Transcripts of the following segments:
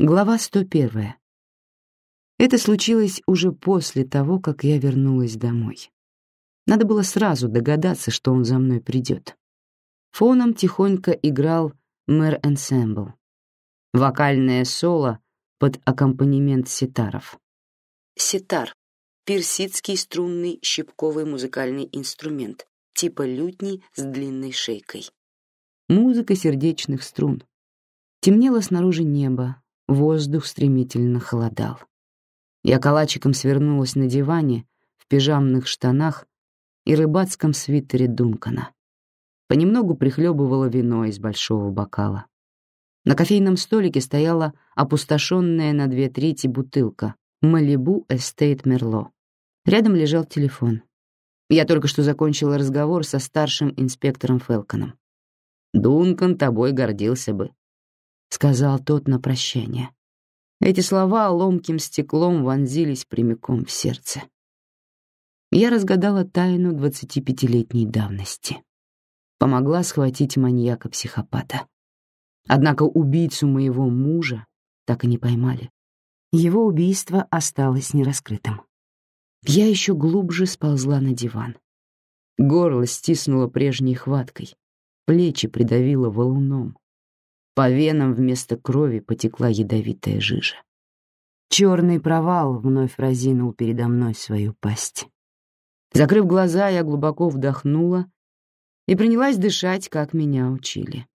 Глава 101. Это случилось уже после того, как я вернулась домой. Надо было сразу догадаться, что он за мной придет. Фоном тихонько играл «Мэр Энсембл». Вокальное соло под аккомпанемент ситаров. Ситар — персидский струнный щипковый музыкальный инструмент, типа лютни с длинной шейкой. Музыка сердечных струн. Темнело снаружи небо, Воздух стремительно холодал. Я калачиком свернулась на диване, в пижамных штанах и рыбацком свитере Дункана. Понемногу прихлебывала вино из большого бокала. На кофейном столике стояла опустошенная на две трети бутылка «Малибу Эстейт Мерло». Рядом лежал телефон. Я только что закончила разговор со старшим инспектором Фелконом. «Дункан тобой гордился бы», — сказал тот на прощание. Эти слова ломким стеклом вонзились прямиком в сердце. Я разгадала тайну двадцатипятилетней давности. Помогла схватить маньяка-психопата. Однако убийцу моего мужа так и не поймали. Его убийство осталось нераскрытым. Я еще глубже сползла на диван. Горло стиснуло прежней хваткой, плечи придавило валуном. По венам вместо крови потекла ядовитая жижа. Черный провал вновь разинул передо мной свою пасть. Закрыв глаза, я глубоко вдохнула и принялась дышать, как меня учили.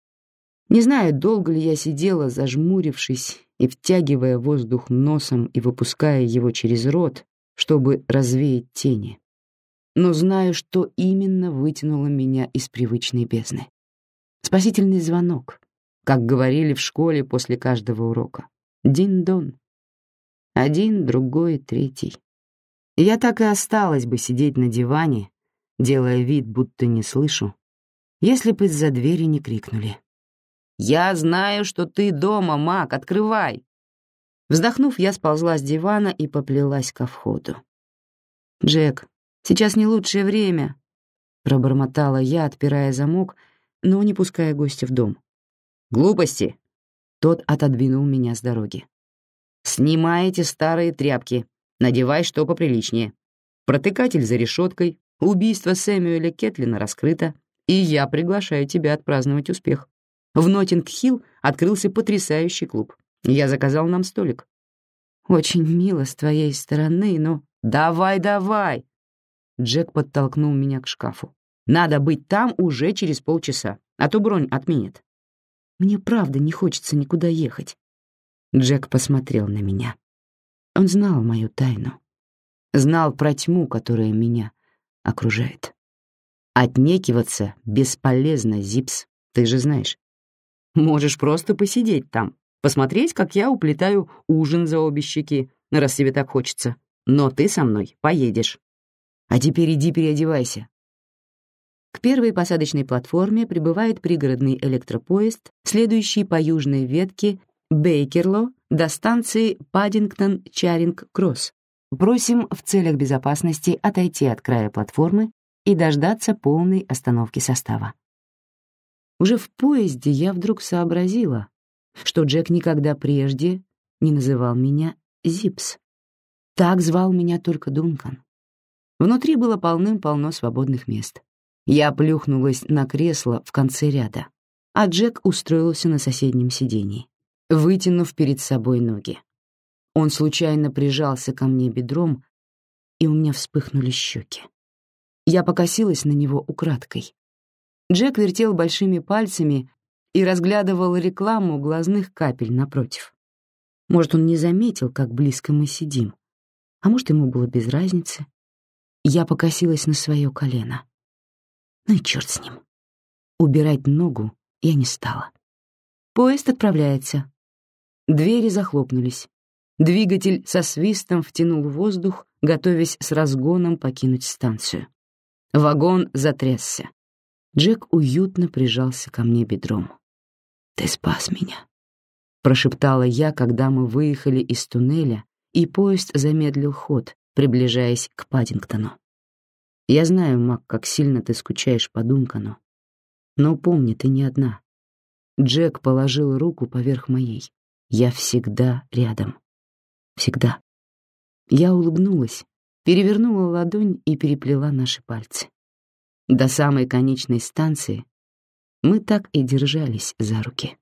Не знаю, долго ли я сидела, зажмурившись и втягивая воздух носом и выпуская его через рот, чтобы развеять тени. Но знаю, что именно вытянуло меня из привычной бездны. Спасительный звонок, как говорили в школе после каждого урока. Дин-дон. Один, другой, третий. я так и осталась бы сидеть на диване, делая вид, будто не слышу, если бы из-за двери не крикнули. «Я знаю, что ты дома, Мак, открывай!» Вздохнув, я сползла с дивана и поплелась ко входу. «Джек, сейчас не лучшее время», — пробормотала я, отпирая замок, но не пуская гостя в дом. Глупости. Тот отодвинул меня с дороги. Снимай эти старые тряпки, надевай что поприличнее. Протыкатель за решеткой, убийство Сэмюэля Кетлина раскрыто, и я приглашаю тебя отпраздновать успех. В Нотинг-Хилл открылся потрясающий клуб. Я заказал нам столик. Очень мило с твоей стороны, но... Давай, давай! Джек подтолкнул меня к шкафу. Надо быть там уже через полчаса, а то бронь отменят. Мне правда не хочется никуда ехать. Джек посмотрел на меня. Он знал мою тайну. Знал про тьму, которая меня окружает. Отнекиваться бесполезно, Зипс, ты же знаешь. Можешь просто посидеть там, посмотреть, как я уплетаю ужин за обе щеки, раз тебе так хочется. Но ты со мной поедешь. А теперь иди переодевайся, к первой посадочной платформе прибывает пригородный электропоезд, следующий по южной ветке Бейкерло до станции Паддингтон-Чаринг-Кросс. Просим в целях безопасности отойти от края платформы и дождаться полной остановки состава. Уже в поезде я вдруг сообразила, что Джек никогда прежде не называл меня Зипс. Так звал меня только Дункан. Внутри было полным-полно свободных мест. Я плюхнулась на кресло в конце ряда, а Джек устроился на соседнем сидении, вытянув перед собой ноги. Он случайно прижался ко мне бедром, и у меня вспыхнули щеки. Я покосилась на него украдкой. Джек вертел большими пальцами и разглядывал рекламу глазных капель напротив. Может, он не заметил, как близко мы сидим, а может, ему было без разницы. Я покосилась на свое колено. Ну и черт с ним. Убирать ногу я не стала. Поезд отправляется. Двери захлопнулись. Двигатель со свистом втянул воздух, готовясь с разгоном покинуть станцию. Вагон затрясся. Джек уютно прижался ко мне бедром. «Ты спас меня», — прошептала я, когда мы выехали из туннеля, и поезд замедлил ход, приближаясь к Паддингтону. Я знаю, Мак, как сильно ты скучаешь по Дункану. Но помни, ты не одна. Джек положил руку поверх моей. Я всегда рядом. Всегда. Я улыбнулась, перевернула ладонь и переплела наши пальцы. До самой конечной станции мы так и держались за руки.